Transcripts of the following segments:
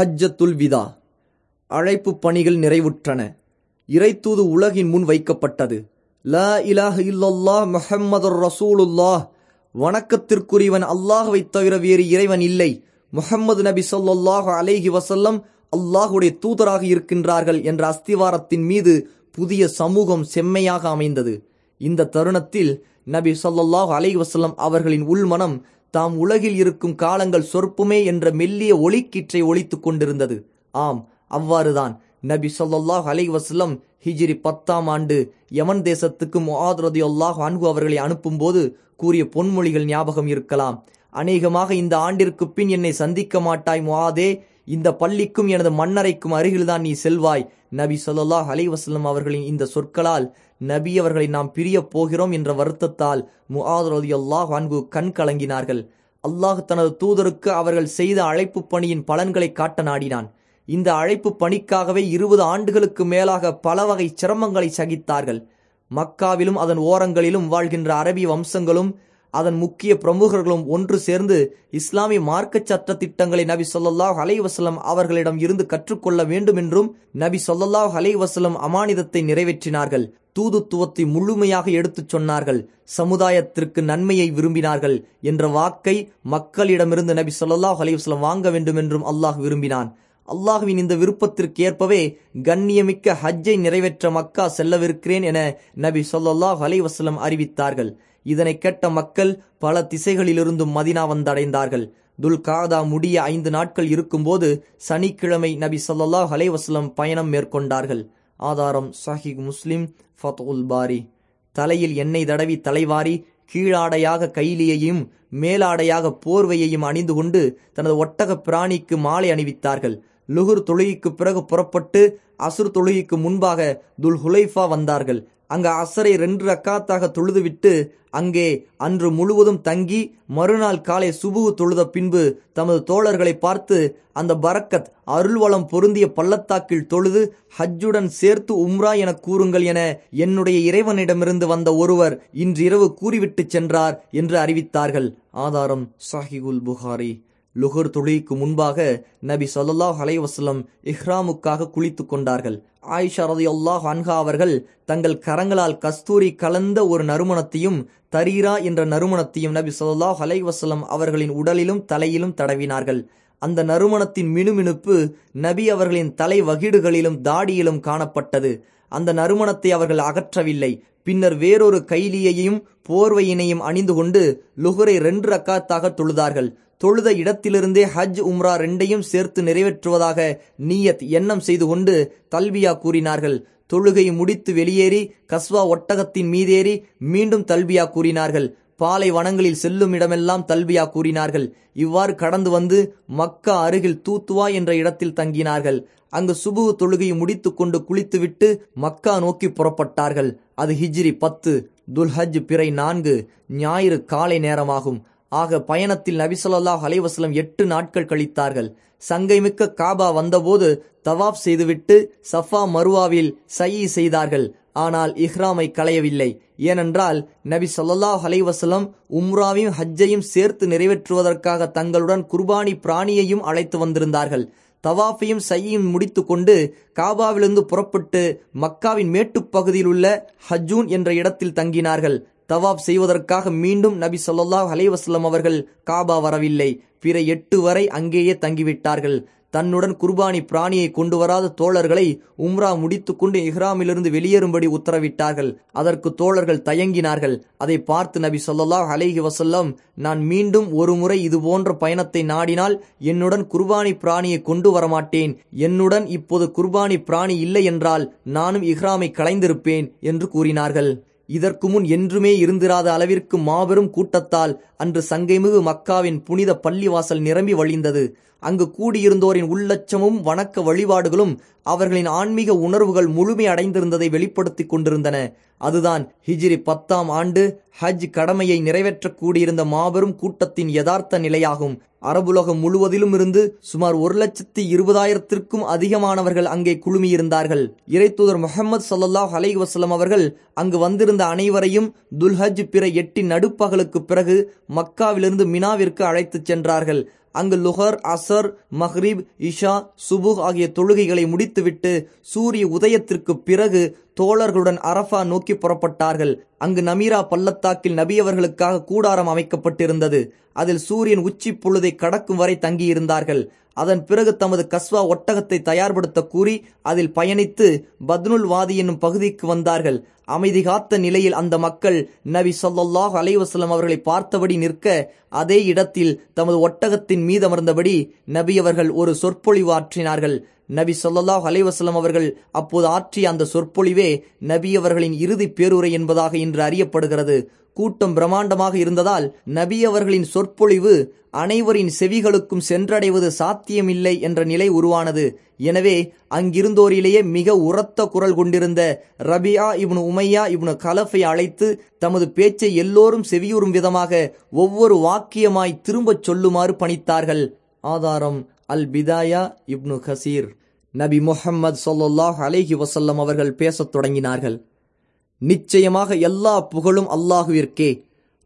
ஹஜ்ஜத்துல் விதா. அழைப்பு பணிகள் நிறைவுற்றன. இறைத்தூது உலகின் முன் வைக்கப்பட்டது. லா இலாஹ இல்லல்லாஹ் முஹம்மது ரசூலுல்லாஹ். வணக்கத்திற்குரியவன் அல்லாஹுவை தவிர வேறு இறைவன் இல்லை. முஹம்மது நபி ஸல்லல்லாஹு அலேஹி வசல்லம் அல்லாஹுடைய தூதராக இருக்கின்றார்கள் என்ற அஸ்திவாரத்தின் மீது புதிய சமூகம் செம்மையாக அமைந்தது. இந்த தருணத்தில் நபி ஸல்லல்லாஹு அலைஹி வசல்லம் அவர்களின் உள்மனம் தாம் உலகில் இருக்கும் காலங்கள் சொற்புமே என்ற மெல்லிய ஒளிக்கீற்றை ஒழித்துக் கொண்டிருந்தது. ஆம் அவ்வாறுதான். நபி சொல்லாஹ் அலை வஸல்லம் ஹிஜ்ரி பத்தாம் ஆண்டு யமன் தேசத்துக்கு முஆத் ரதியல்லாஹு அவர்களை அனுப்பும்போது கூறிய பொன்மொழிகள் ஞாபகம் இருக்கலாம். அநேகமாக இந்த ஆண்டிற்கு பின் என்னை சந்திக்க மாட்டாய் முஆதே இந்த பள்ளிக்கும் எனது மன்னரைக்கும் அருகில்தான் நீ செல்வாய். நபி ஸல்லல்லாஹு அலைஹி அவர்களின் இந்த சொற்களால் நபி அவர்களை நாம் பிரிய போகிறோம் என்ற வருத்தத்தால் முஆத் அல்லாஹ் அன்ஹு கண் கலங்கினார்கள். அல்லாஹ் தனது தூதருக்கு அவர்கள் செய்த அழைப்பு பணியின் பலன்களை காட்ட நாடினான். இந்த அழைப்பு பணிக்காகவே இருபது ஆண்டுகளுக்கு மேலாக பல வகை சிரமங்களை சகித்தார்கள். மக்காவிலும் அதன் ஓரங்களிலும் வாழ்கின்ற அரபி வம்சங்களும் அதன் முக்கிய பிரமுகர்களும் ஒன்று சேர்ந்து இஸ்லாமிய மார்க்க சட்ட திட்டங்களை நபி சொல்லல்லாஹ் அலைவசலம் அவர்களிடம் இருந்து கற்றுக்கொள்ள வேண்டும் என்றும் நபி சொல்லல்லாஹ் அலைவசலம் அமானிதத்தை நிறைவேற்றினார்கள். தூதுத்துவத்தை முழுமையாக எடுத்துச் சொன்னார்கள். சமுதாயத்திற்கு நன்மையை விரும்பினார்கள் என்ற வாக்கை மக்களிடமிருந்து நபி சொல்லல்லாஹ் அலைஹி வாங்க வேண்டும் என்றும் அல்லாஹ் விரும்பினான். அல்லாஹுவின் இந்த விருப்பத்திற்கு ஏற்பவே கண்ணியமிக்க ஹஜ்ஜை நிறைவேற்ற மக்கா செல்லவிருக்கிறேன் என நபி சொல்லாஹ் அலைஹி அறிவித்தார்கள். இதனை கேட்ட மக்கள் பல திசைகளிலிருந்தும் மதினா வந்தடைந்தார்கள். துல் காதா முடிய ஐந்து நாட்கள் இருக்கும்போது சனிக்கிழமை நபி சொல்லாஹ் அலைவாஸ்லம் பயணம் மேற்கொண்டார்கள். ஆதாரம் சஹிக் முஸ்லிம் ஃபத்உல் பாரி. தலையில் எண்ணெய் தடவி தலைவாரி கீழாடையாக கைலியையும் மேலாடையாக போர்வையையும் அணிந்து கொண்டு தனது ஒட்டக பிராணிக்கு மாலை அணிவித்தார்கள். லுகுர் தொழுகைக்கு பிறகு புறப்பட்டு அசுர் தொழுகைக்கு முன்பாக துல் ஹுலைஃபா வந்தார்கள். அங்கு அசரை ரெண்டு ரக்காத்தாக தொழுதுவிட்டு அங்கே அன்று முழுவதும் தங்கி மறுநாள் காலை சுபுகு தொழுத பின்பு தமது தோழர்களை பார்த்து அந்த பரக்கத் அருள்வளம் பொருந்திய பள்ளத்தாக்கில் தொழுது ஹஜ்ஜுடன் சேர்த்து உம்ரா என கூறுங்கள் என என்னுடைய இறைவனிடமிருந்து வந்த ஒருவர் இன்று இரவு கூறிவிட்டு சென்றார் என்று அறிவித்தார்கள். ஆதாரம் சாஹிகுல் புகாரி. லுகர் துளிக்கு முன்பாக நபி சொல்லாஹ் அலைஹி இஹ்ராமுக்காக குளித்து கொண்டார்கள். ஆயிஷா ரலியல்லாஹு அன்ஹா அவர்கள் தங்கள் கரங்களால் கஸ்தூரி கலந்த ஒரு நறுமணத்தையும் தரீரா என்ற நறுமணத்தையும் நபி சொல்லாஹ் அலைஹி அவர்களின் உடலிலும் தலையிலும் தடவினார்கள். அந்த நறுமணத்தின் மினுமினுப்பு நபி அவர்களின் தலை வகிடுகளிலும் தாடியிலும் காணப்பட்டது. அந்த நறுமணத்தை அவர்கள் அகற்றவில்லை. பின்னர் வேறொரு கைலியையும் போர்வையினையும் அணிந்து கொண்டு லுகரை ரெண்டு ரக்காத்தாக தொழுதார்கள். தொழுத இடத்திலிருந்தே ஹஜ் உம்ரா ரெண்டையும் சேர்த்து நிறைவேற்றுவதாக நீயத் எண்ணம் செய்து கொண்டு தல்வியா கூறினார்கள். தொழுகை முடித்து வெளியேறி கஸ்வா ஒட்டகத்தின் மீதேறி மீண்டும் தல்வியா கூறினார்கள். பாலை வனங்களில் செல்லும் இடமெல்லாம் தல்வியா கூறினார்கள். இவ்வாறு கடந்து வந்து மக்கா அருகில் தூத்துவா என்ற இடத்தில் தங்கினார்கள். அங்கு சுபு தொழுகையை முடித்து கொண்டு குளித்துவிட்டு மக்கா நோக்கி புறப்பட்டார்கள். அது ஹிஜ்ரி பத்து துல்ஹஜ் பிறை நான்கு ஞாயிறு காலை நேரமாகும். ஆக பயணத்தில் நபிசல்லாஹ் அலைவாஸ்லம் எட்டு நாட்கள் கழித்தார்கள். சங்கைமிக்க காபா வந்தபோது தவாப் செய்துவிட்டு சஃபா மருவாவில் சயி செய்தார்கள். ஆனால் இஹ்ராமை களையவில்லை. ஏனென்றால் நபி சொல்லாஹ் அலைஹி உம்ராவையும் ஹஜ்ஜையும் சேர்த்து நிறைவேற்றுவதற்காக தங்களுடன் குர்பானி பிராணியையும் அழைத்து வந்திருந்தார்கள். தவாஃபையும் சையும் முடித்துக்கொண்டு காபாவிலிருந்து புறப்பட்டு மக்காவின் மேட்டுப் பகுதியில் உள்ள ஹஜூன் என்ற இடத்தில் தங்கினார்கள். தவாப் செய்வதற்காக மீண்டும் நபி ஸல்லல்லாஹு அலைவசல்லம் அவர்கள் காபா வரவில்லை. பிற எட்டு வரை அங்கேயே தங்கிவிட்டார்கள். தன்னுடன் குர்பானி பிராணியை கொண்டு வராத தோழர்களை உம்ரா முடித்துக்கொண்டு இஹ்ராமிலிருந்து வெளியேறும்படி உத்தரவிட்டார்கள். அதற்கு தோழர்கள் தயங்கினார்கள். அதை பார்த்து நபி ஸல்லல்லாஹு அலைஹி வசல்லம் நான் மீண்டும் ஒரு முறை இது போன்ற பயணத்தை நாடினால் என்னுடன் குர்பானி பிராணியை கொண்டு வரமாட்டேன். என்னுடன் இப்போது குர்பானி பிராணி இல்லை என்றால் நானும் இஹ்ராமை களைந்திருப்பேன் என்று கூறினார்கள். இதற்கு முன் என்றுமே இருந்திராத அளவிற்கு மாபெரும் கூட்டத்தால் அன்று சங்கைமிகு மக்காவின் புனித பள்ளிவாசல் நிரம்பி வழிந்தது. அங்கு கூடியிருந்தோரின் உள்ளச்சமும் வணக்க வழிபாடுகளும் அவர்களின் ஆன்மீக உணர்வுகள் முழுமை அடைந்திருந்ததை வெளிப்படுத்திக் கொண்டிருந்தன. அதுதான் ஹிஜ்ரி பத்தாம் ஆண்டு ஹஜ் கடமையை நிறைவேற்றக்கூடியிருந்த மாபெரும் கூட்டத்தின் யதார்த்த நிலையாகும். அரபுலகம் முழுவதிலும் இருந்து சுமார் ஒரு லட்சத்தி இருபதாயிரத்திற்கும் அதிகமானவர்கள் அங்கே குழுமியிருந்தார்கள். இறைத்தூதர் முகமது சல்லாஹ் அலை வசலம் அவர்கள் அங்கு வந்திருந்த அனைவரையும் துல்ஹஜ் பிற எட்டி நடுப்பகலுக்கு பிறகு மக்காவிலிருந்து மினாவிற்கு அழைத்துச் சென்றார்கள். அங்கு லுஹர் அசர் மஹ்ரிப் இஷா சுபுஹ் ஆகிய தொழுகைகளை முடித்துவிட்டு சூரிய உதயத்திற்கு பிறகு தோழர்களுடன் அரஃபா நோக்கி புறப்பட்டார்கள். அங்கு நமீரா பள்ளத்தாக்கில் நபியவர்களுக்காக கூடாரம் அமைக்கப்பட்டிருந்தது. அதில் சூரியன் உச்சி பொழுதை கடக்கும் வரை தங்கியிருந்தார்கள். அதன் பிறகு தமது கஸ்வா ஒட்டகத்தை தயார்படுத்த கூறி அதில் பயணித்து பத்னுல் வாதி என்னும் பகுதிக்கு வந்தார்கள். அமைதி காத்த நிலையில் அந்த மக்கள் நபி சொல்லாஹ் அலைவசலம் அவர்களை பார்த்தபடி நிற்க அதே இடத்தில் தமது ஒட்டகத்தின் மீது அமர்ந்தபடி நபி அவர்கள் ஒரு சொற்பொழிவு ஆற்றினார்கள். நபி சொல்லாஹ் அலைவாஸ்லம் அவர்கள் அப்போது ஆற்றிய அந்த சொற்பொழிவே நபி அவர்களின் இறுதி பேருரை என்பதாக இன்று அறியப்படுகிறது. கூட்டம் பிரம்மாண்டமாக இருந்ததால் நபி அவர்களின் சொற்பொழிவு அனைவரின் செவிகளுக்கும் சென்றடைவது சாத்தியமில்லை என்ற நிலை உருவானது. எனவே அங்கிருந்தோரிலேயே மிக உரத்த குரல் கொண்டிருந்த ரபியா இப்னு உமையா இப்னு கலஃபை அழைத்து தமது பேச்சை எல்லோரும் செவியுறும் விதமாக ஒவ்வொரு வாக்கியமாய் திரும்பச் சொல்லுமாறு பணித்தார்கள். ஆதாரம் அல் பிதாயா இப்னு ஹசீர் நபி முஹம்மது சொல்லாஹ் அலேஹி வசல்லம் அவர்கள் பேசத் தொடங்கினார்கள். நிச்சயமாக எல்லா புகழும் அல்லாஹுவிற்கே.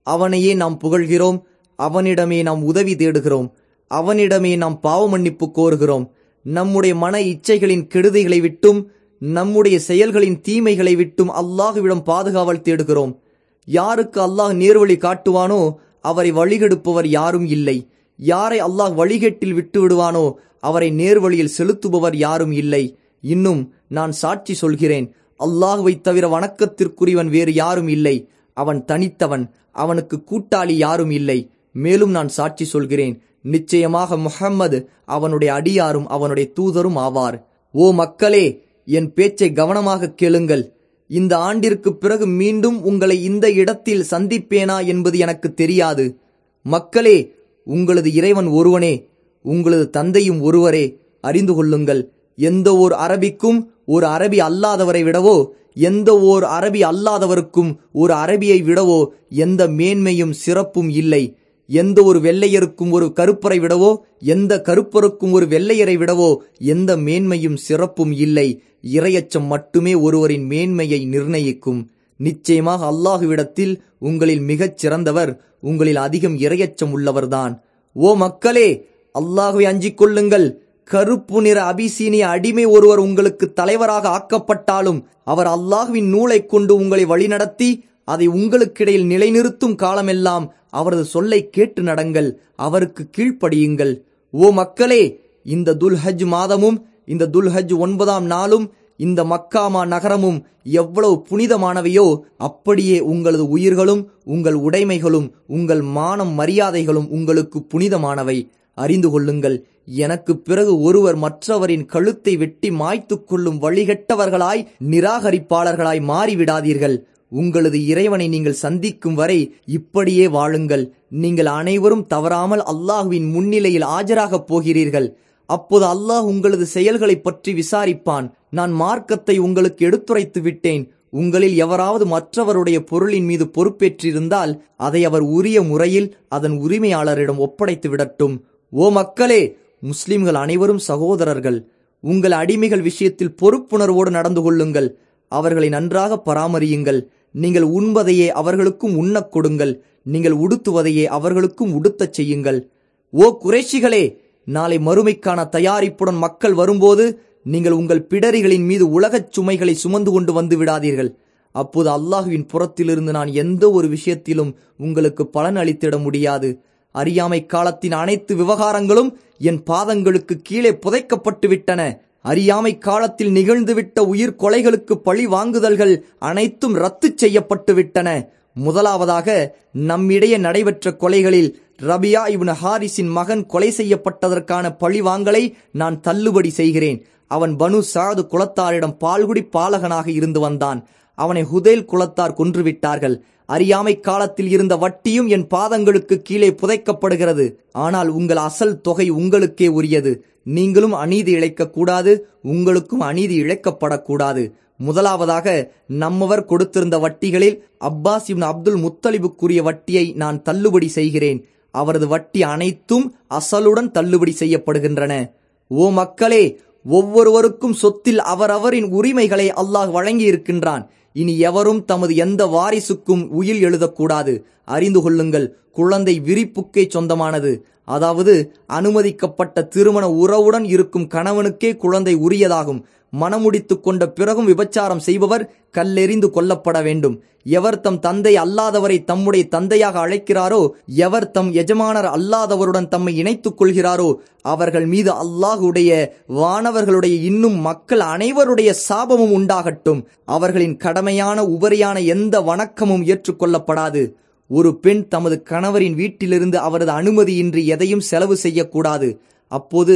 அவனையே நாம் புகழ்கிறோம். அவனிடமே நாம் உதவி தேடுகிறோம். அவனிடமே நாம் பாவ மன்னிப்பு கோருகிறோம். நம்முடைய மன இச்சைகளின் கெடுதிகளை விட்டும் நம்முடைய செயல்களின் தீமைகளை விட்டும் அல்லாஹுவிடம் பாதுகாவல் தேடுகிறோம். யாருக்கு அல்லாஹ் நேர்வழி காட்டுவானோ அவரை வழிகெடுப்பவர் யாரும் இல்லை. யாரை அல்லாஹ் வழிகேட்டில் விட்டு விடுவானோ அவரை நேர்வழியில் செலுத்துபவர் யாரும் இல்லை. இன்னும் நான் சாட்சி சொல்கிறேன் அல்லாஹுவை தவிர வணக்கத்திற்குரியவன் வேறு யாரும் இல்லை. அவன் தனித்தவன் அவனுக்கு கூட்டாளி யாரும் இல்லை. மேலும் நான் சாட்சி சொல்கிறேன் நிச்சயமாக முஹம்மது அவனுடைய அடியாரும் அவனுடைய தூதரும் ஆவார். ஓ மக்களே என் பேச்சை கவனமாக கேளுங்கள். இந்த ஆண்டிற்கு பிறகு மீண்டும் உங்களை இந்த இடத்தில் சந்திப்பேனா என்பது எனக்கு தெரியாது. மக்களே உங்களது இறைவன் ஒருவனே உங்களது தந்தையும் ஒருவரே அறிந்து கொள்ளுங்கள். எந்த ஓர் அரபிக்கும் ஒரு அரபி அல்லாதவரை விடவோ எந்த ஓர் அரபி அல்லாதவருக்கும் ஒரு அரபியை விடவோ எந்த மேன்மையும் சிறப்பும் இல்லை. எந்த ஒரு வெள்ளையருக்கும் ஒரு கருப்பரை விடவோ எந்த கருப்பருக்கும் ஒரு வெள்ளையரை விடவோ எந்த மேன்மையும் சிறப்பும் இல்லை. இரையச்சம் மட்டுமே ஒருவரின் மேன்மையை நிர்ணயிக்கும். நிச்சயமாக அல்லாஹுவிடத்தில் உங்களில் மிகச் சிறந்தவர் உங்களில் அதிகம் இரையச்சம் உள்ளவர்தான். ஓ மக்களே அல்லாஹுவை அஞ்சிக் கொள்ளுங்கள். கருப்பு நிற அபிசீனிய அடிமை ஒருவர் உங்களுக்கு தலைவராக ஆக்கப்பட்டாலும் அவர் அல்லாஹுவின் நூலை கொண்டு உங்களை வழிநடத்தி அதை உங்களுக்கிடையில் நிலைநிறுத்தும் காலமெல்லாம் அவரது சொல்லை கேட்டு நடங்கள் அவருக்கு கீழ்ப்படியுங்கள். ஓ மக்களே இந்த துல்ஹஜ் மாதமும் இந்த துல்ஹஜ் ஒன்பதாம் நாளும் இந்த மக்காமா நகரமும் எவ்வளவு புனிதமானவையோ அப்படியே உங்களது உயிர்களும் உங்கள் உடைமைகளும் உங்கள் மானம் மரியாதைகளும் உங்களுக்கு புனிதமானவை. அறிந்து கொள்ளுங்கள் எனக்கு பிறகு ஒருவர் மற்றவரின் கழுத்தை வெட்டி மாய்த்து கொள்ளும் வழிகட்டவர்களாய் நிராகரிப்பாளர்களாய் மாறிவிடாதீர்கள். உங்களது இறைவனை நீங்கள் சந்திக்கும் வரை இப்படியே வாழுங்கள். நீங்கள் அனைவரும் தவறாமல் அல்லாஹுவின் முன்னிலையில் ஆஜராகப் போகிறீர்கள். அப்போது அல்லாஹ் உங்களது செயல்களை பற்றி விசாரிப்பான். நான் மார்க்கத்தை உங்களுக்கு எடுத்துரைத்து விட்டேன். உங்களில் எவராவது மற்றவருடைய பொருளின் மீது பொறுப்பேற்றிருந்தால் அதை அவர் உரிய முறையில் அதன் உரிமையாளரிடம் ஒப்படைத்து விடட்டும். ஓ மக்களே முஸ்லிம்கள் அனைவரும் சகோதரர்கள் உங்கள் அடிமைகள் விஷயத்தில் பொறுப்புணர்வோடு நடந்து கொள்ளுங்கள். அவர்களை நன்றாக பராமரியுங்கள். நீங்கள் உண்பதையே அவர்களுக்கும் உண்ணக் கொடுங்கள். நீங்கள் உடுத்துவதையே அவர்களுக்கும் உடுத்தச் செய்யுங்கள். ஓ குறைஷிகளே நாளை மறுமைக்கான தயாரிப்புடன் மக்கள் வரும்போது நீங்கள் உங்கள் பிடரிகளின் மீது உலகச் சுமைகளை சுமந்து கொண்டு வந்து விடாதீர்கள். அப்போது அல்லாஹுவின் புறத்திலிருந்து நான் எந்த ஒரு விஷயத்திலும் உங்களுக்கு பலன் அளித்திட முடியாது. அறியாமை காலத்தின் அனைத்து விவகாரங்களும் என் பாதங்களுக்கு கீழே புதைக்கப்பட்டு விட்டன. அறியாமை காலத்தில் நிகழ்ந்துவிட்ட உயிர் கொலைகளுக்கு பழி வாங்குதல்கள் அனைத்தும் ரத்து செய்யப்பட்டு விட்டன. முதலாவதாக நம்மிடையே நடைபெற்ற கொலைகளில் ரபியா இப்னு ஹாரிஸின் மகன் கொலை செய்யப்பட்டதற்கான பழிவாங்கலை நான் தள்ளுபடி செய்கிறேன். அவன் பனு சாது குலத்தாரிடம் பால்குடி பாலகனாக இருந்து வந்தான். அவனை ஹுதேல் குலத்தார் கொன்றுவிட்டார்கள். அறியாமை காலத்தில் இருந்த வட்டியும் என் பாதங்களுக்கு கீழே புதைக்கப்படுகிறது. ஆனால் உங்கள் அசல் தொகை உங்களுக்கே உரியது. நீங்களும் அநீதி இழைக்கக்கூடாது உங்களுக்கும் அநீதி இழைக்கப்படக்கூடாது. முதலாவதாக நம்மவர் கொடுத்திருந்த வட்டிகளில் அப்பாஸ் இவன் அப்துல் முத்தலிபுக்குரிய வட்டியை நான் தள்ளுபடி செய்கிறேன். அவரது வட்டி அனைத்தும் அசலுடன் தள்ளுபடி செய்யப்படுகின்றன. ஓ மக்களே ஒவ்வொருவருக்கும் சொத்தில் அவரவரின் உரிமைகளை அல்லாஹ் வழங்கி இருக்கின்றான் இனி எவரும் தமது எந்த வாரிசுக்கும் உயில் எழுதக்கூடாது. அறிந்து கொள்ளுங்கள் குழந்தை விரிப்புக்கே சொந்தமானது. அதாவது அனுமதிக்கப்பட்ட திருமண உறவுடன் இருக்கும் கணவனுக்கே குழந்தை உரியதாகும். மனமுடித்து கொண்ட பிறகும் விபச்சாரம் செய்பவர் கல்லெறிந்து கொல்லப்பட வேண்டும். எவர் தம் தந்தை அல்லாதவரை தம்முடைய தந்தையாக அழைக்கிறாரோ எவர் தம் எஜமானர் அல்லாதவருடன் தம்மை இணைத்துக் கொள்கிறாரோ அவர்கள் மீது அல்லாஹுடைய வானவர்களுடைய இன்னும் மக்கள் அனைவருடைய சாபமும் உண்டாகட்டும். அவர்களின் கடமையான உபரியான எந்த வணக்கமும் ஏற்றுக்கொள்ளப்படாது. ஒரு பெண் தமது கணவரின் வீட்டிலிருந்து அவரது அனுமதியின்றி எதையும் செலவு செய்யக்கூடாது. அப்போது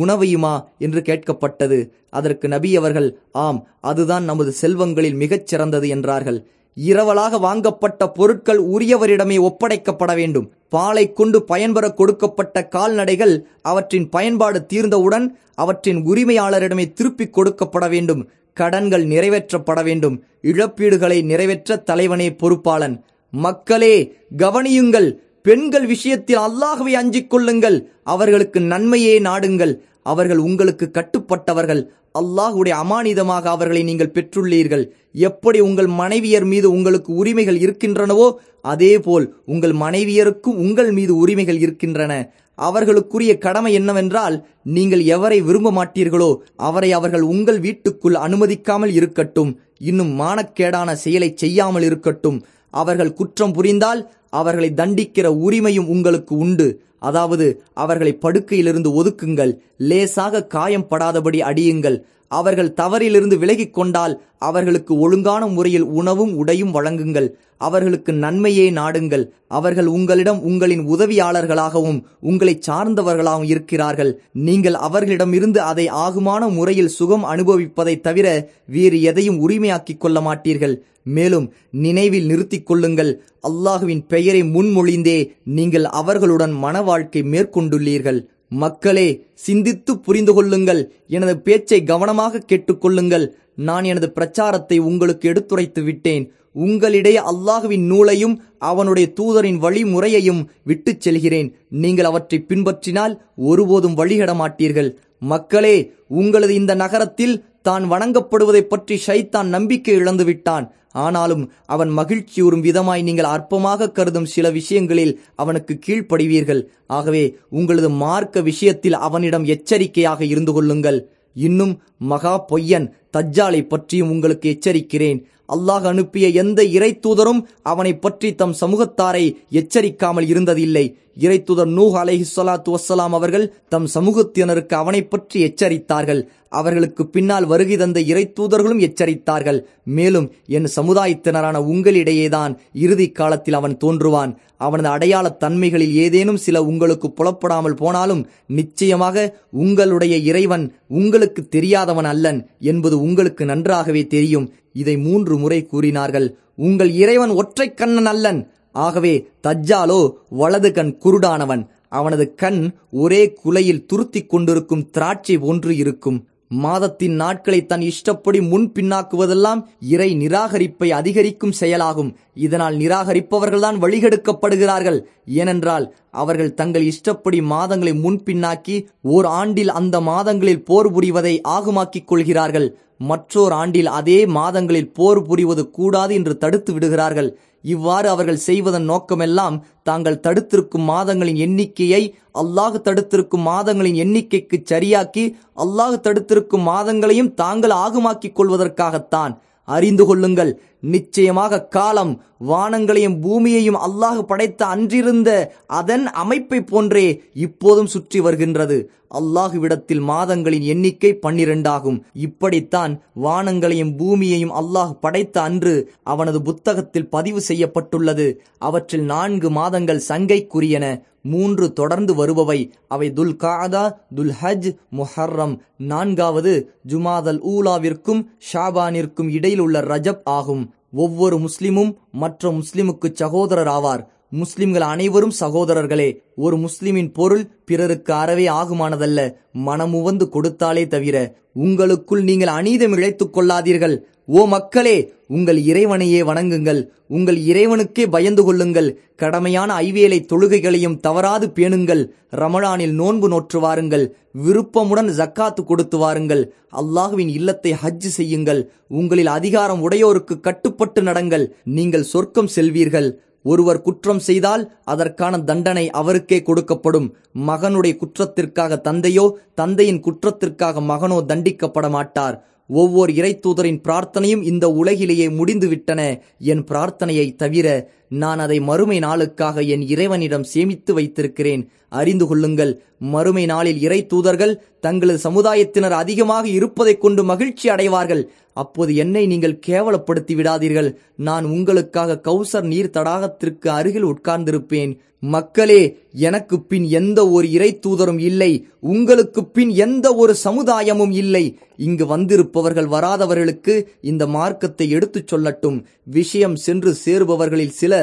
உணவையுமா என்று கேட்கப்பட்டது. அதற்கு நபி அவர்கள் ஆம் அதுதான் நமது செல்வங்களில் மிகச் சிறந்தது என்றார்கள். இரவலாக வாங்கப்பட்ட பொருட்கள் உரியவரிடமே ஒப்படைக்கப்பட வேண்டும். பாலை கொண்டு பயன்பெற கொடுக்கப்பட்ட கால்நடைகள் அவற்றின் பயன்பாடு தீர்ந்தவுடன் அவற்றின் உரிமையாளரிடமே திருப்பிக் கொடுக்கப்பட வேண்டும். கடன்கள் நிறைவேற்றப்பட வேண்டும். இழப்பீடுகளை நிறைவேற்ற தலைவனே பொறுப்பாளன். மக்களே கவனியுங்கள் பெண்கள் விஷயத்தில் அல்லாகவே அஞ்சிக் கொள்ளுங்கள். அவர்களுக்கு நன்மையே நாடுங்கள். அவர்கள் உங்களுக்கு கட்டுப்பட்டவர்கள். அல்லாஹுடைய அமானிதமாக அவர்களை நீங்கள் பெற்றுள்ளீர்கள். எப்படி உங்கள் மனைவியர் மீது உங்களுக்கு உரிமைகள் இருக்கின்றனவோ அதேபோல் உங்கள் மனைவியருக்கும் உங்கள் மீது உரிமைகள் இருக்கின்றன. அவர்களுக்குரிய கடமை என்னவென்றால் நீங்கள் எவரை விரும்ப மாட்டீர்களோ அவரை அவர்கள் உங்கள் வீட்டுக்குள் அனுமதிக்காமல் இருக்கட்டும். இன்னும் மானக்கேடான செயலை செய்யாமல் இருக்கட்டும். அவர்கள் குற்றம் புரிந்தால் அவர்களை தண்டிக்கிற உரிமையும் உங்களுக்கு உண்டு. அதாவது அவர்களை படுக்கையிலிருந்து ஒதுக்குங்கள். லேசாக காயம் படாதபடி அடியுங்கள். அவர்கள் தவறிலிருந்து விலகிக் கொண்டால் அவர்களுக்கு ஒழுங்கான முறையில் உணவும் உடையும் வழங்குங்கள். அவர்களுக்கு நன்மையே நாடுங்கள். அவர்கள் உங்களிடம் உங்களின் உதவியாளர்களாகவும் உங்களை சார்ந்தவர்களாகவும் இருக்கிறார்கள். நீங்கள் அவர்களிடமிருந்து அதை ஆகுமான முறையில் சுகம் அனுபவிப்பதை தவிர வேறு எதையும் உரிமையாக்கிக் கொள்ள மாட்டீர்கள். மேலும் நினைவில் நிறுத்திக் கொள்ளுங்கள். அல்லாஹுவின் பெயரை முன்மொழிந்தே நீங்கள் அவர்களுடன் மன வாழ்க்கை மேற்கொண்டுள்ளீர்கள். மக்களே சிந்தித்து புரிந்து கொள்ளுங்கள். எனது பேச்சை கவனமாக கேட்டுக்கொள்ளுங்கள் நான் எனது பிரச்சாரத்தை உங்களுக்கு எடுத்துரைத்து விட்டேன். உங்களிடையே அல்லாஹுவின் நூலையும் அவனுடைய தூதரின் வழிமுறையையும் விட்டுச் செல்கிறேன். நீங்கள் அவற்றை பின்பற்றினால் ஒருபோதும் வழிகட மாட்டீர்கள். மக்களே உங்களது இந்த நகரத்தில் தான் வணங்கப்படுவதை பற்றி ஷைத்தான் நம்பிக்கை இழந்துவிட்டான். ஆனாலும் அவன் மகிழ்ச்சியுறும் விதமாய் நீங்கள் அற்பமாக கருதும் சில விஷயங்களில் அவனுக்கு கீழ்ப்படுவீர்கள். ஆகவே உங்களது மார்க்க விஷயத்தில் அவனிடம் எச்சரிக்கையாக இருந்து கொள்ளுங்கள். இன்னும் மகா பொய்யன் தஜ்ஜாலை பற்றியும் உங்களுக்கு எச்சரிக்கிறேன். அல்லாஹ் அனுப்பிய எந்த இறை தூதரும் அவனை பற்றி தம் சமூகத்தாரை எச்சரிக்காமல் இருந்ததில்லை. இறைத்துதர் நூஹ் அலைஹி சொலாத்து வசலாம் அவர்கள் தம் சமூகத்தினருக்கு அவனை பற்றி எச்சரித்தார்கள். அவர்களுக்கு பின்னால் வருகை தந்த இறை தூதர்களும் எச்சரித்தார்கள். மேலும் என் சமுதாயத்தினரான உங்களிடையேதான் இறுதி காலத்தில் அவன் தோன்றுவான். அவனது அடையாள தன்மைகளில் ஏதேனும் சில உங்களுக்கு புலப்படாமல் போனாலும் நிச்சயமாக உங்களுடைய இறைவன் உங்களுக்கு தெரியாதவன் அல்லன் என்பது உங்களுக்கு நன்றாகவே தெரியும். இதை மூன்று முறை கூறினார்கள். உங்கள் இறைவன் ஒற்றை கண்ணன் அல்லன். ஆகவே தஜ்ஜாலோ வலது கண் குருடானவன். அவனது கண் ஒரே குலையில் துருத்திக் கொண்டிருக்கும் திராட்சை ஒன்று இருக்கும். மாதத்தின் நாட்களை தன் இஷ்டப்படி முன் பின்னாக்குவதெல்லாம் இறை நிராகரிப்பை அதிகரிக்கும் செயலாகும். இதனால் நிராகரிப்பவர்கள்தான் வழிகெடுக்கப்படுகிறார்கள். ஏனென்றால் அவர்கள் தங்கள் இஷ்டப்படி மாதங்களை முன்பின்னாக்கி ஓர் ஆண்டில் அந்த மாதங்களில் போர் புரிவதை ஆகுமாக்கிக் கொள்கிறார்கள். மற்றோர் ஆண்டில் அதே மாதங்களில் போர் புரிவது கூடாது என்று தடுத்து விடுகிறார்கள். இவ்வாறு அவர்கள் செய்வதன் நோக்கமெல்லாம் தாங்கள் தடுத்திருக்கும் மாதங்களின் எண்ணிக்கையை அல்லாஹ் தடுத்திருக்கும் மாதங்களின் எண்ணிக்கைக்கு சரியாக்கி அல்லாஹ் தடுத்திருக்கும் மாதங்களையும் தாங்கள் ஆகுமாக்கிக் கொள்வதற்காகத்தான். அறிந்து கொள்ளுங்கள் நிச்சயமாக காலம் வானங்களையும் பூமியையும் அல்லாஹ் படைத்த அன்றிருந்த அதன் அமைப்பை போன்றே இப்போதும் சுற்றி வருகின்றது. அல்லாஹுவிடத்தில் மாதங்களின் எண்ணிக்கை பன்னிரண்டாகும். இப்படித்தான் வானங்களையும் பூமியையும் அல்லாஹ் படைத்த அன்று அவனது புத்தகத்தில் பதிவு செய்யப்பட்டுள்ளது. அவற்றில் நான்கு மாதங்கள் சங்கைக்குரியன. மூன்று தொடர்ந்து வருபவை. அவை துல் காதா துல் ஹஜ் முஹர்ரம். நான்காவது ஜுமாதல் ஊலாவிற்கும் ஷாபானிற்கும் இடையில் உள்ள ரஜப் ஆகும். ஒவ்வொரு முஸ்லிமும் மற்ற முஸ்லிமுக்கு சகோதரர் ஆவார் முஸ்லிம்கள் அனைவரும் சகோதரர்களே ஒரு முஸ்லிமின் பொருள் பிறருக்கு அறவே ஆகுமானதல்ல. மனமுவந்து கொடுத்தாலே தவிர உங்களுக்குள் நீங்கள் அநீதம் இழைத்துக் கொள்ளாதீர்கள். ஓ மக்களே உங்கள் இறைவனையே வணங்குங்கள். உங்கள் இறைவனுக்கே பயந்து கொள்ளுங்கள். கடமையான ஐவேலை தொழுகைகளையும் தவறாது பேணுங்கள். ரமலானில் நோன்பு நோற்று வாருங்கள். விருப்பமுடன் ஜக்காத்து கொடுத்து வாருங்கள். அல்லாஹுவின் இல்லத்தை ஹஜ் செய்யுங்கள். உங்களில் அதிகாரம் உடையோருக்கு கட்டுப்பட்டு நடங்கள். நீங்கள் சொர்க்கம் செல்வீர்கள். ஒருவர் குற்றம் செய்தால் அதற்கான தண்டனை அவருக்கே கொடுக்கப்படும். மகனுடைய குற்றத்திற்காக தந்தையோ தந்தையின் குற்றத்திற்காக மகனோ தண்டிக்கப்பட மாட்டார் ஒவ்வொரு இறைத்தூதரின் பிரார்த்தனையும் இந்த உலகிலேயே முடிந்துவிட்டன. என் பிரார்த்தனையை தவிர நான் அதை மறுமை நாளுக்காக என் இறைவனிடம் சேமித்து வைத்திருக்கிறேன். அறிந்து கொள்ளுங்கள் மறுமை நாளில் இறை தூதர்கள் தங்களது சமுதாயத்தினர் அதிகமாக இருப்பதைக் கொண்டு மகிழ்ச்சி அடைவார்கள். அப்போது என்னை நீங்கள் கேவலப்படுத்தி விடாதீர்கள். நான் உங்களுக்காக கௌசர் நீர் தடாகத்திற்கு அருகில் உட்கார்ந்திருப்பேன். மக்களே எனக்கு பின் எந்த ஒரு இறை தூதரும் இல்லை. உங்களுக்கு பின் எந்த ஒரு சமுதாயமும் இல்லை. இங்கு வந்திருப்பவர்கள் வராதவர்களுக்கு இந்த மார்க்கத்தை எடுத்துச் சொல்லட்டும். விஷயம் சென்று சேருபவர்களில் சிலர்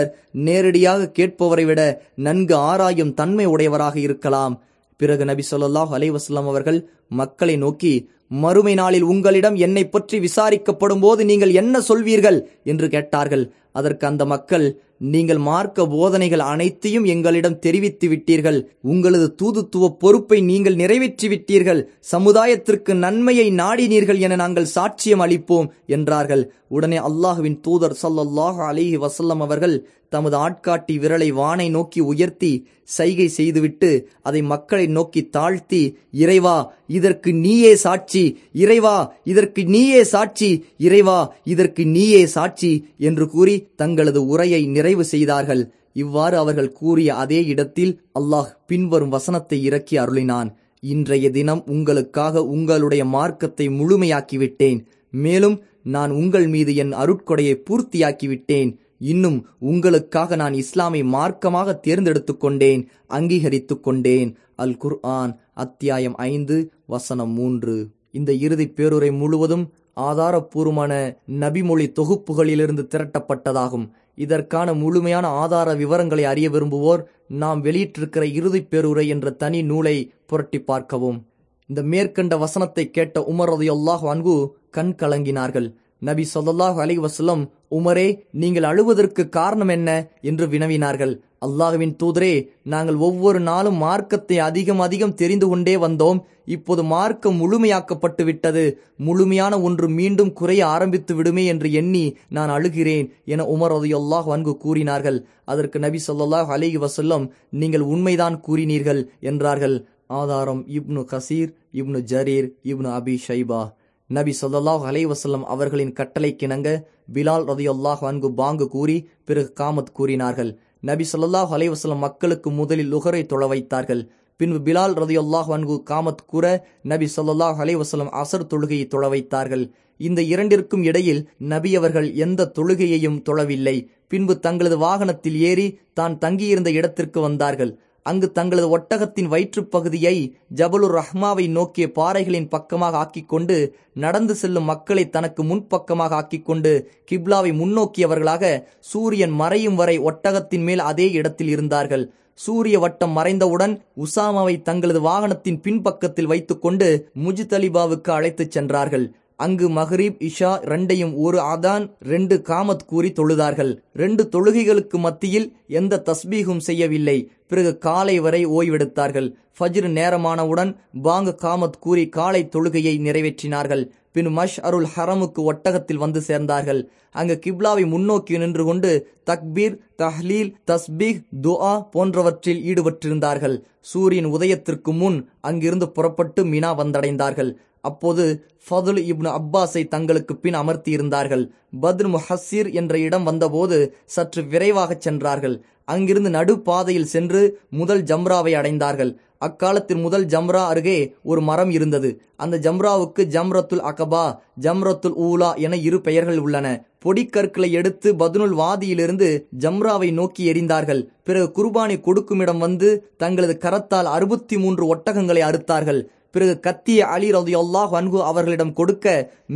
நேரடியாக கேட்பவரை விட நன்கு ஆராயும் தன்மை உடையவராக இருக்கலாம். பிறகு நபி சொல்லாஹ் அலைவாஸ்லாம் அவர்கள் மக்களை நோக்கி மறுமை நாளில் உங்களிடம் என்னை பற்றி விசாரிக்கப்படும் போது நீங்கள் என்ன சொல்வீர்கள்? என்று கேட்டார்கள். அதற்கு அந்த மக்கள் நீங்கள் மார்க்க போதனைகள் அனைத்தையும் எங்களிடம் தெரிவித்து விட்டீர்கள். உங்களது தூதுத்துவ பொறுப்பை நீங்கள் நிறைவேற்றி விட்டீர்கள். சமுதாயத்திற்கு நன்மையை நாடினீர்கள் என நாங்கள் சாட்சியம் அளிப்போம் என்றார்கள். உடனே அல்லாஹுவின் தூதர் சல்லல்லாஹு அலிஹி வசல்லம் அவர்கள் தமது ஆட்காட்டி விரலை வானை நோக்கி உயர்த்தி சைகை செய்துவிட்டு அதை மக்களை நோக்கி தாழ்த்தி இறைவா இதற்கு நீயே சாட்சி இறைவா இதற்கு நீயே சாட்சி இறைவா இதற்கு நீயே சாட்சி என்று கூறி தங்களது உரையை நிறைவு செய்தார்கள். இவ்வாறு அவர்கள் கூறிய அதே இடத்தில் அல்லாஹ் பின்வரும் வசனத்தை இறக்கி அருளினான். இன்றைய தினம் உங்களுக்காக உங்களுடைய மார்க்கத்தை முழுமையாக்கிவிட்டேன். மேலும் நான் உங்கள் மீது என் அருட்கொடையை பூர்த்தியாக்கிவிட்டேன். இன்னும் உங்களுக்காக நான் இஸ்லாமை மார்க்கமாக தேர்ந்தெடுத்து கொண்டேன் அங்கீகரித்து கொண்டேன். அல் குர்ஆன் அத்தியாயம் ஐந்து வசனம் மூன்று. இந்த இறுதி பேருரை முழுவதும் ஆதாரப்பூர்வமான நபிமொழி தொகுப்புகளிலிருந்து திரட்டப்பட்டதாகும். இதற்கான முழுமையான ஆதார விவரங்களை அறிய விரும்புவோர் நாம் வெளியிட்டிருக்கிற இறுதி பேருரை என்ற தனி நூலை புரட்டி பார்க்கவும். இந்த மேற்கண்ட வசனத்தை கேட்ட உமர் ரதியுல்லாஹ் அன்கு கண் கலங்கினார்கள். நபி சொல்லாஹு அலி வசலம் உமரே நீங்கள் அழுவதற்கு காரணம் என்ன? என்று வினவினார்கள். அல்லாஹுவின் தூதரே நாங்கள் ஒவ்வொரு நாளும் மார்க்கத்தை அதிகம் அதிகம் தெரிந்து கொண்டே வந்தோம். இப்போது மார்க்கம் முழுமையாக்கப்பட்டு விட்டது. முழுமையான ஒன்று மீண்டும் குறைய ஆரம்பித்து விடுமே என்று எண்ணி நான் அழுகிறேன் என உமர் அல்லாஹ் அன்கு கூறினார்கள். அதற்கு நபி சொல்லாஹ் அலிஹி வசல்லம் நீங்கள் உண்மைதான் கூறினீர்கள் என்றார்கள். ஆதாரம் இப்னு கசீர் இப்னு ஜரீர் இப்னு அபி ஷைபா. நபி சொல்லாஹ் அலைவசல்லம் அவர்களின் கட்டளை கிணங்க பிலால் ரதியுல்லாஹ் அன்கு பாங்கு கூறி பிறகு காமத் கூறினார்கள். நபி சொல்லாஹ் அலைவசல்லம் மக்களுக்கு முதலில் லுகரை தொழ வைத்தார்கள். பின்பு பிலால் ரதியுல்லாஹ் அன்கு காமத் கூற நபி சொல்லாஹ் அலைவசல்லம் அசர் தொழுகையை தொழ வைத்தார்கள். இந்த இரண்டிற்கும் இடையில் நபி அவர்கள் எந்த தொழுகையையும் தொழவில்லை. பின்பு தங்களது வாகனத்தில் ஏறி தான் தங்கியிருந்த இடத்திற்கு வந்தார்கள். அங்கு தங்களது ஒட்டகத்தின் வயிற்றுப் பகுதியை ஜபலுர் ரஹ்மாவை நோக்கிய பாறைகளின் பக்கமாக ஆக்கிக் கொண்டு நடந்து செல்லும் மக்களை தனக்கு முன்பக்கமாக ஆக்கிக் கொண்டு கிப்லாவை முன்னோக்கியவர்களாக சூரியன் மறையும் வரை ஒட்டகத்தின் மேல் அதே இடத்தில் இருந்தார்கள். சூரிய வட்டம் மறைந்தவுடன் உசாமாவை தங்களது வாகனத்தின் பின்பக்கத்தில் வைத்துக்கொண்டு முஜுதலிபாவுக்கு அழைத்துச் சென்றார்கள். அங்கு மஹரீப் இஷா ரெண்டையும் ஒரு ஆதான் ரெண்டு காமத் கூறி தொழுதார்கள். ரெண்டு தொழுகைகளுக்கு மத்தியில் எந்த தஸ்பீகும் செய்யவில்லை. பிறகு காலை வரை ஓய்வெடுத்தார்கள். ஃபஜ்ர் நேரமானவுடன் பாங்கு காமத் கூறி காலை தொழுகையை நிறைவேற்றினார்கள். பின் மஷ் அருள் ஹரமுக்கு ஒட்டகத்தில் வந்து சேர்ந்தார்கள். அங்கு கிப்லாவை முன்னோக்கி நின்று கொண்டு தக்பீர் தஹ்லீல் தஸ்பீக் துஆ போன்றவற்றில் ஈடுபட்டிருந்தார்கள். சூரியன் உதயத்திற்கு முன் அங்கிருந்து புறப்பட்டு மினா வந்தடைந்தார்கள். அப்போது ஃபதுல் இப்னு அப்பாஸை தங்களுக்கு பின் அமர்த்தியிருந்தார்கள். பத்ர் முஹசீர் என்ற இடம் வந்தபோது சற்று விரைவாகச் சென்றார்கள். அங்கிருந்து நடுப்பாதையில் சென்று முதல் ஜம்ராவை அடைந்தார்கள். அக்காலத்தில் முதல் ஜம்ரா அருகே ஒரு மரம் இருந்தது. அந்த ஜம்ராவுக்கு ஜம்ரத்துல் அகபா ஜம்ரத்துல் ஊலா என இரு பெயர்கள் உள்ளன. பொடிக்கற்களை எடுத்து பதுனுல் வாதியிலிருந்து ஜம்ராவை நோக்கி எறிந்தார்கள். பிறகு குர்பானி கொடுக்குமிடம் வந்து தங்களது கரத்தால் அறுபத்தி மூன்று ஒட்டகங்களை அறுத்தார்கள். பிறகு கத்திய அலி ரதி அல்லாஹ் அன்கு அவர்களிடம் கொடுக்க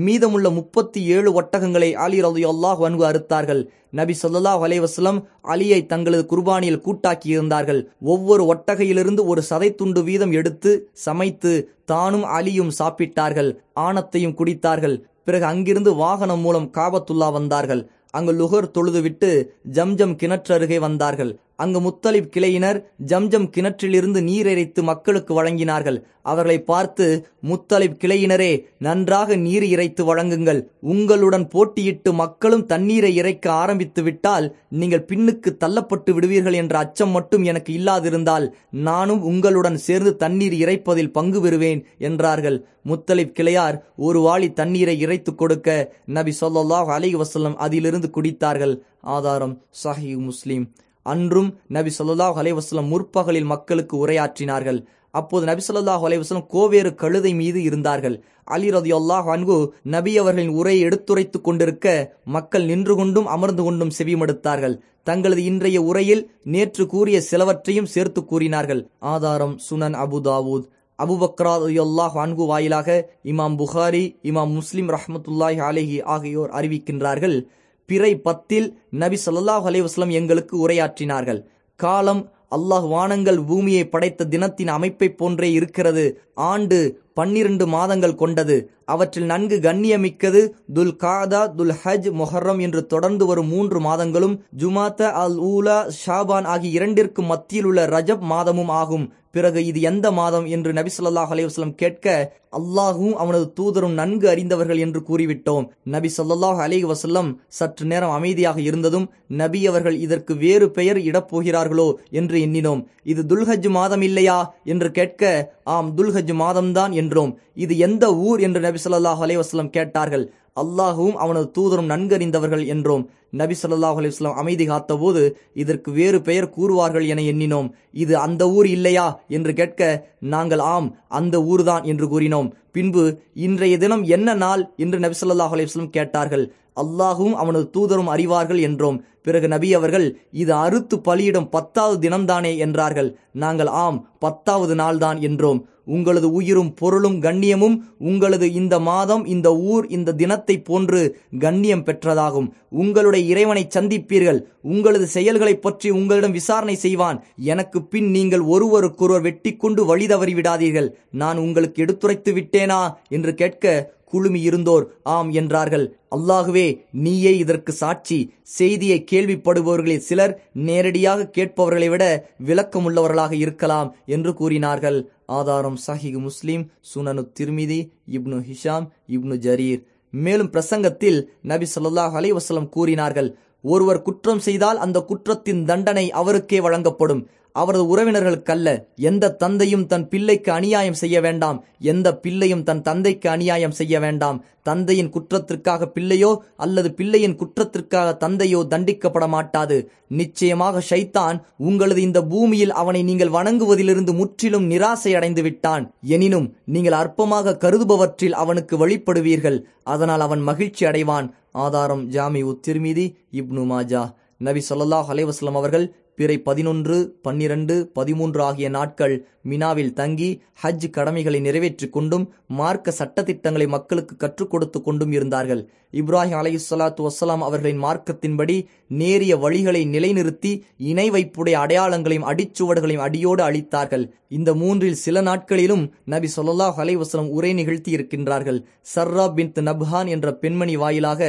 மீதமுள்ள முப்பத்தி ஏழு ஒட்டகங்களை அலி ரதி அல்லாஹ் அன்கு அறுத்தார்கள். நபி சொல்லாஹ் அலைவாஸ்லம் அலியை தங்களது குர்பானியில் கூட்டாக்கி இருந்தார்கள் ஒவ்வொரு ஒட்டகையிலிருந்து ஒரு சதைத்துண்டு வீதம் எடுத்து சமைத்து தானும் அலியும் சாப்பிட்டார்கள். ஆணத்தையும் குடித்தார்கள். பிறகு அங்கிருந்து வாகனம் மூலம் காபத்துல்லா வந்தார்கள். அங்கு லுகர் தொழுதுவிட்டு ஜம்ஜம் கிணற்றருகே வந்தார்கள். அங்கு முத்தலிப் கிளையினர் ஜம்ஜம் கிணற்றிலிருந்து நீர் இறைத்து மக்களுக்கு வழங்கினார்கள். அவர்களை பார்த்து முத்தலிப் கிளையினரே நன்றாக நீர் இறைத்து வழங்குங்கள். உங்களுடன் போட்டியிட்டு மக்களும் தண்ணீரை இறைக்க ஆரம்பித்து விட்டால் நீங்கள் பின்னுக்கு தள்ளப்பட்டு விடுவீர்கள் என்ற அச்சம் மட்டும் எனக்கு இல்லாதிருந்தால் நானும் உங்களுடன் சேர்ந்து தண்ணீர் இறைப்பதில் பங்கு பெறுவேன் என்றார்கள். முத்தலிப் கிளையார் ஒரு வாளி தண்ணீரை இறைத்து கொடுக்க நபி சொல்லாஹ் அலி வசல்லம் அதிலிருந்து குடித்தார்கள். ஆதாரம் சஹி முஸ்லீம். அன்றும் நபி சொல்லாஹ் அலைவாஸ்லம் முற்பகலில் மக்களுக்கு உரையாற்றினார்கள். அப்போது நபி சொல்லாஹ் அலைவாஸ்லம் கோவேறு கழுதை மீது இருந்தார்கள். அலி ரதியுல்லாஹ் அன்கு நபி அவர்களின் உரையை எடுத்துரைத்துக் கொண்டிருக்க மக்கள் நின்று கொண்டும் அமர்ந்து கொண்டும் செவிமடுத்தார்கள் தங்களது இன்றைய உரையில் நேற்று கூறிய சிலவற்றையும் சேர்த்து கூறினார்கள். ஆதாரம் சுனன் அபு தாவூத். அபுபக்ரா அன்கு வாயிலாக இமாம் புகாரி இமாம் முஸ்லிம் ரஹமத்துல்லாஹி அலேஹி ஆகியோர் அறிவிக்கின்றார்கள். பிறை பத்தில் நபி சொல்லாஹ் அலைவாஸ்லம் எங்களுக்கு உரையாற்றினார்கள். காலம் அல்லாஹ் வானங்கள் பூமியை படைத்த தினத்தின் அமைப்பை போன்றே இருக்கிறது. ஆண்டு பன்னிரண்டு மாதங்கள் கொண்டது. அவற்றில் நன்கு கண்ணியமிக்கது துல் காதா துல் ஹஜ் மொஹர்ரம் என்று தொடர்ந்து வரும் மூன்று மாதங்களும் ஜுமாத்த அல் ஊலா ஷாபான் ஆகிய இரண்டிற்கு மத்தியில் உள்ள ரஜப் மாதமும் ஆகும். பிறகு இது எந்த மாதம் என்று நபிசல்லாஹ் அலைவாஸ்லம் கேட்க அல்லாஹும் அவனது தூதரும் நன்கு அறிந்தவர்கள் என்று கூறிவிட்டோம். நபி சொல்லாஹ் அலி வசல்லம் சற்று நேரம் அமைதியாக இருந்ததும் நபி அவர்கள் இதற்கு வேறு பெயர் இடப்போகிறார்களோ என்று எண்ணினோம். இது துல்ஹஜ் மாதம் இல்லையா என்று கேட்க ஆம் துல்ஹஜ் மாதம்தான் என்றோம். இது எந்த ஊர் என்று நபி சொல்லாஹ் அலைவாஸ்லம் கேட்டார்கள். அல்லாஹும் அவனது தூதரும் நன்கறிந்தவர்கள் என்றோம். நபி சொல்லாஹ் அலிஸ்லாம் அமைதி காத்தபோது இதற்கு வேறு பெயர் கூறுவார்கள் என எண்ணினோம். இது அந்த ஊர் இல்லையா என்று கேட்க நாங்கள் ஆம் அந்த ஊர்தான் என்று கூறினோம். பின்பு இன்றைய தினம் என்ன நாள் என்று நபி சொல்லாஹ் அலிஸ்லாம் கேட்டார்கள். அல்லாஹும் அவனது தூதரும் அறிவார்கள் என்றோம். பிறகு நபி அவர்கள் இது அறுத்து பலியிடும் பத்தாவது தினம்தானே என்றார்கள். நாங்கள் ஆம் பத்தாவது நாள்தான் என்றோம். உங்களது உயிரும் பொருளும் கண்ணியமும் உங்களது இந்த மாதம் இந்த ஊர் இந்த தினத்தை போன்று கண்ணியம் பெற்றதாகும். உங்களுடைய இறைவனை சந்திப்பீர்கள். உங்களது செயல்களை பற்றி உங்களிடம் விசாரணை செய்வான். எனக்கு பின் நீங்கள் ஒருவருக்கொருவர் வெட்டி கொண்டு வழி தவறி விடாதீர்கள். நான் உங்களுக்கு எடுத்துரைத்து விட்டேனா? என்று கேட்க குழுமி இருந்தோர் ஆம் என்றார்கள். அல்லாகுவே நீயே இதற்கு சாட்சி. செய்தியை கேள்விப்படுபவர்களில் சிலர் நேரடியாக கேட்பவர்களை விட விளக்கமுள்ளவர்களாக இருக்கலாம் என்று கூறினார்கள். ஆதாரம் சஹிக் முஸ்லிம் சுனனு திருமிதி இப்னு ஹிஷாம் இப்னு ஜரீர். மேலும் பிரசங்கத்தில் நபி சொல்லாஹ் அலைவசலம் கூறினார்கள் ஒருவர் குற்றம் செய்தால் அந்த குற்றத்தின் தண்டனை அவருக்கே வழங்கப்படும். அவரது உறவினர்களுக்கல்ல எந்த தந்தையும் தன் பிள்ளைக்கு அநியாயம் செய்ய வேண்டாம். எந்த பிள்ளையும் தன் தந்தைக்கு அநியாயம் செய்ய வேண்டாம். தந்தையின் குற்றத்திற்காக பிள்ளையோ அல்லது பிள்ளையின் குற்றத்திற்காக தந்தையோ தண்டிக்கப்பட மாட்டாது. நிச்சயமாக ஷைத்தான் உங்களது இந்த பூமியில் அவனை நீங்கள் வணங்குவதிலிருந்து முற்றிலும் நிராசை அடைந்து விட்டான். எனினும் நீங்கள் அற்பமாக கருதுபவற்றில் அவனுக்கு வழிபடுவீர்கள். அதனால் அவன் மகிழ்ச்சி அடைவான். ஆதாரம் ஜாமி உத்திருமீதி இப்னு மாஜா. நபி சொல்லாஹ் அலைவாஸ்லம் அவர்கள் பிறை பதினொன்று பன்னிரண்டு பதிமூன்று ஆகிய நாட்கள் மினாவில் தங்கி ஹஜ் கடமைகளை நிறைவேற்றிக் கொண்டும் மார்க்க சட்டத்திட்டங்களை மக்களுக்கு கற்றுக் கொடுத்து கொண்டும் இருந்தார்கள். இப்ராஹிம் அலை சலாத்து வசலாம் அவர்களின் மார்க்கத்தின்படி நேரிய வழிகளை நிலைநிறுத்தி இணை வைப்புடைய அடையாளங்களையும் அடிச்சுவடுகளையும் அடியோடு அளித்தார்கள் இந்த மூன்றில் சில நாட்களிலும் நபி சொல்லாஹ் அலைவசலம் உரை நிகழ்த்தி இருக்கின்றார்கள். சர்ரா பின் நப்ஹான் என்ற பெண்மணி வாயிலாக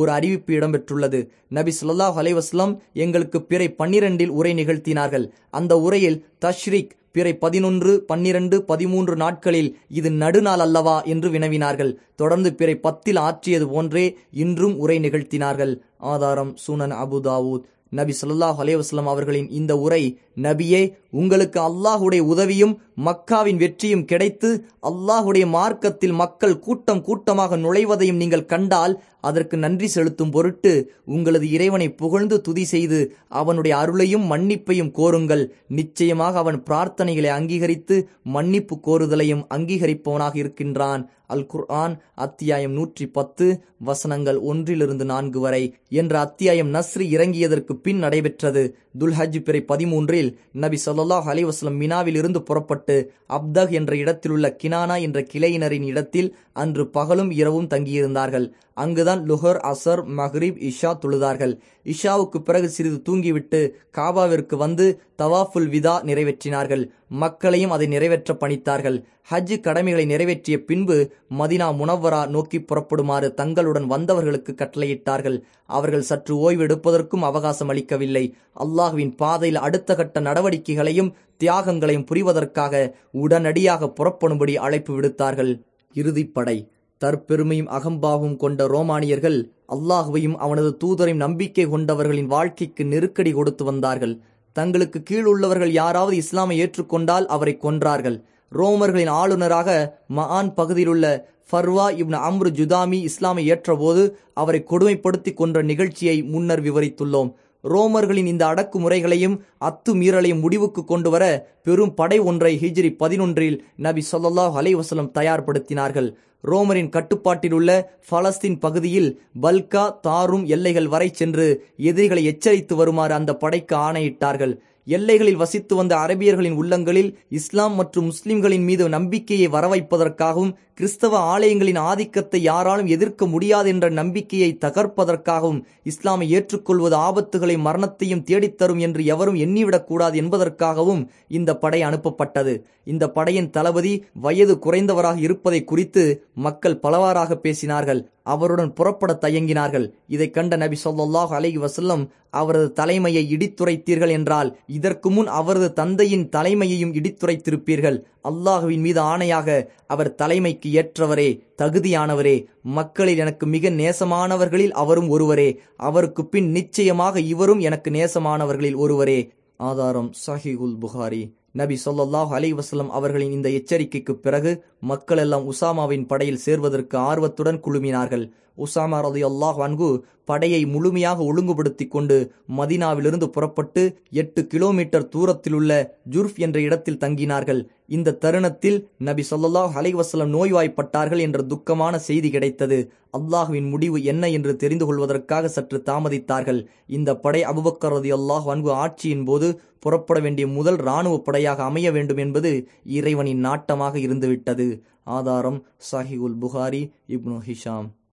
ஒரு அறிவிப்பு இடம்பெற்றுள்ளது. நபி சொல்லாஹ் அலைவாஸ்லாம் எங்களுக்கு பிறை பன்னிரண்டில் உரை நிகழ்த்தினார்கள். அந்த உரையில் தஷ்ரிக் பிறை பதினொன்று பன்னிரண்டு பதிமூன்று நாட்களில் இது நடுநாள் அல்லவா என்று வினவினார்கள். தொடர்ந்து பிறை பத்தில் ஆற்றியது போன்றே இன்றும் உரை நிகழ்த்தினார்கள். ஆதாரம் சுனன் அபுதாவூத் நபி சொல்லாஹ் அலேவாஸ்லாம் அவர்களின் இந்த உரை நபியே உங்களுக்கு அல்லாஹுடைய உதவியும் மக்காவின் வெற்றியும் கிடைத்து அல்லாஹுடைய மார்க்கத்தில் மக்கள் கூட்டம் கூட்டமாக நுழைவதையும் நீங்கள் கண்டால் அதற்கு நன்றி செலுத்தும் பொருட்டு உங்களது இறைவனை புகழ்ந்து துதி செய்து அவனுடைய அருளையும் மன்னிப்பையும் கோருங்கள். நிச்சயமாக அவன் பிரார்த்தனைகளை அங்கீகரித்து மன்னிப்பு கோருதலையும் அங்கீகரிப்பவனாக இருக்கின்றான். அல் குர்ஆன் அத்தியாயம் நூற்றி பத்து வசனங்கள் ஒன்றிலிருந்து நான்கு வரை. என்ற அத்தியாயம் நஸ்ரி இறங்கியதற்கு பின் நடைபெற்றது. துல்ஹஜ் பிறை பதிமூன்றில் நபி சொல்லாஹ் அலிவாஸ்லம் மினாவில் இருந்து புறப்பட்டு அப்தக் என்ற இடத்திலுள்ள கினானா என்ற கிளையினரின் இடத்தில் அன்று பகலும் இரவும் தங்கியிருந்தார்கள். அங்குதான் லுஹர் அசர் மஹ்ரீப் இஷா தொழுதார்கள். இஷாவுக்கு பிறகு சிறிது தூங்கிவிட்டு காபாவிற்கு வந்து தவாஃபுல் விதா நிறைவேற்றினார்கள். மக்களையும் அதை நிறைவேற்ற பணித்தார்கள். ஹஜ் கடமைகளை நிறைவேற்றிய பின்பு மதினா முனவரா நோக்கி புறப்படுமாறு தங்களுடன் வந்தவர்களுக்கு கட்டளையிட்டார்கள். அவர்கள் சற்று ஓய்வெடுப்பதற்கும் அவகாசம் அளிக்கவில்லை. அல்லாஹுவின் பாதையில் அடுத்த கட்ட நடவடிக்கைகளையும் தியாகங்களையும் புரிவதற்காக உடனடியாக புறப்படும்படி அழைப்பு விடுத்தார்கள். இறுதிப்படை தற்பெருமையும் அகம்பாவும் கொண்ட ரோமானியர்கள் அல்லாஹுவையும் அவனது தூதரையும் நம்பிக்கை கொண்டவர்களின் வாழ்க்கைக்கு நெருக்கடி கொடுத்து வந்தார்கள். தங்களுக்கு கீழ் உள்ளவர்கள் யாராவது இஸ்லாமை ஏற்றுக்கொண்டால் அவரை கொன்றார்கள். ரோமர்களின் ஆளுநராக மகான் பகுதியிலுள்ள ஃபர்வா இப்னு அம்ரு ஜுதாமி இஸ்லாமை ஏற்றபோது அவரை கொடுமைப்படுத்தி கொன்ற நிகழ்ச்சியை முன்னர் விவரித்துள்ளோம். ரோமர்களின் இந்த அடக்குமுறைகளையும் அத்துமீறலையும் முடிவுக்கு கொண்டு வர பெரும் படை ஒன்றை ஹிஜ்ரி பதினொன்றில் நபி சொல்லாஹ் அலைவசலம் தயார்படுத்தினார்கள். ரோமரின் கட்டுப்பாட்டில் உள்ள பலஸ்தீன் பகுதியில் பல்கா தாரும் எல்லைகள் வரை சென்று எதிரிகளை எச்சரித்து வருமாறு அந்த படைக்கு ஆணையிட்டார்கள். எல்லைகளில் வசித்து வந்த அரபியர்களின் உள்ளங்களில் இஸ்லாம் மற்றும் முஸ்லிம்களின் மீது நம்பிக்கையை வரவைப்பதற்காகவும் கிறிஸ்தவ ஆலயங்களின் ஆதிக்கத்தை யாராலும் எதிர்க்க முடியாது என்ற நம்பிக்கையை தகர்ப்பதற்காகவும் இஸ்லாமை ஏற்றுக்கொள்வது ஆபத்துகளை மரணத்தையும் தேடித்தரும் என்று எவரும் எண்ணிவிடக்கூடாது என்பதற்காகவும் இந்த படை அனுப்பப்பட்டது. இந்த படையின் தளபதி வயது குறைந்தவராக இருப்பதை குறித்து மக்கள் பலவாறாக பேசினார்கள். அவருடன் புறப்பட தயங்கினார்கள். இதை கண்ட நபி சொல்லாஹ் அலை வசல்லம் அவரது தலைமையை இடித்துரைத்தீர்கள் என்றால் இதற்கு முன் அவரது தந்தையின் தலைமையையும் இடித்துரைத்திருப்பீர்கள். அல்லாஹுவின் மீது ஆணையாக அவர் தலைமைக்கு ஏற்றவரே தகுதியானவரே மக்களில் எனக்கு மிக நேசமானவர்களில் அவரும் ஒருவரே அவருக்கு பின் நிச்சயமாக இவரும் எனக்கு நேசமானவர்களில் ஒருவரே. ஆதாரம் சஹிகுல் புகாரி. நபி சொல்லாஹ் அலை வசலம் அவர்களின் இந்த எச்சரிக்கைக்கு பிறகு மக்கள் எல்லாம் உசாமாவின் படையில் சேர்வதற்கு ஆர்வத்துடன் குழுமினார்கள். உசாமா ரதி அல்லாஹ் அன்கு படையை முழுமையாக ஒழுங்குபடுத்தி கொண்டு மதினாவிலிருந்து புறப்பட்டு எட்டு கிலோமீட்டர் தூரத்தில் உள்ள ஜுர்ஃப் என்ற இடத்தில் தங்கினார்கள். இந்த தருணத்தில் நபி சொல்லாஹ் அலைவசலம் நோய்வாய்ப்பட்டார்கள் என்ற துக்கமான செய்தி கிடைத்தது. அல்லாஹுவின் முடிவு என்ன என்று தெரிந்து கொள்வதற்காக சற்று தாமதித்தார்கள். இந்த படை அபுபக்கர் ரதி அல்லாஹ் அன்பு ஆட்சியின் போது புறப்பட வேண்டிய முதல் இராணுவ படையாக அமைய வேண்டும் என்பது இறைவனின் நாட்டமாக இருந்துவிட்டது. ஆதாரம் சாஹிகுல் புகாரி இப்னு ஹிஷாம்.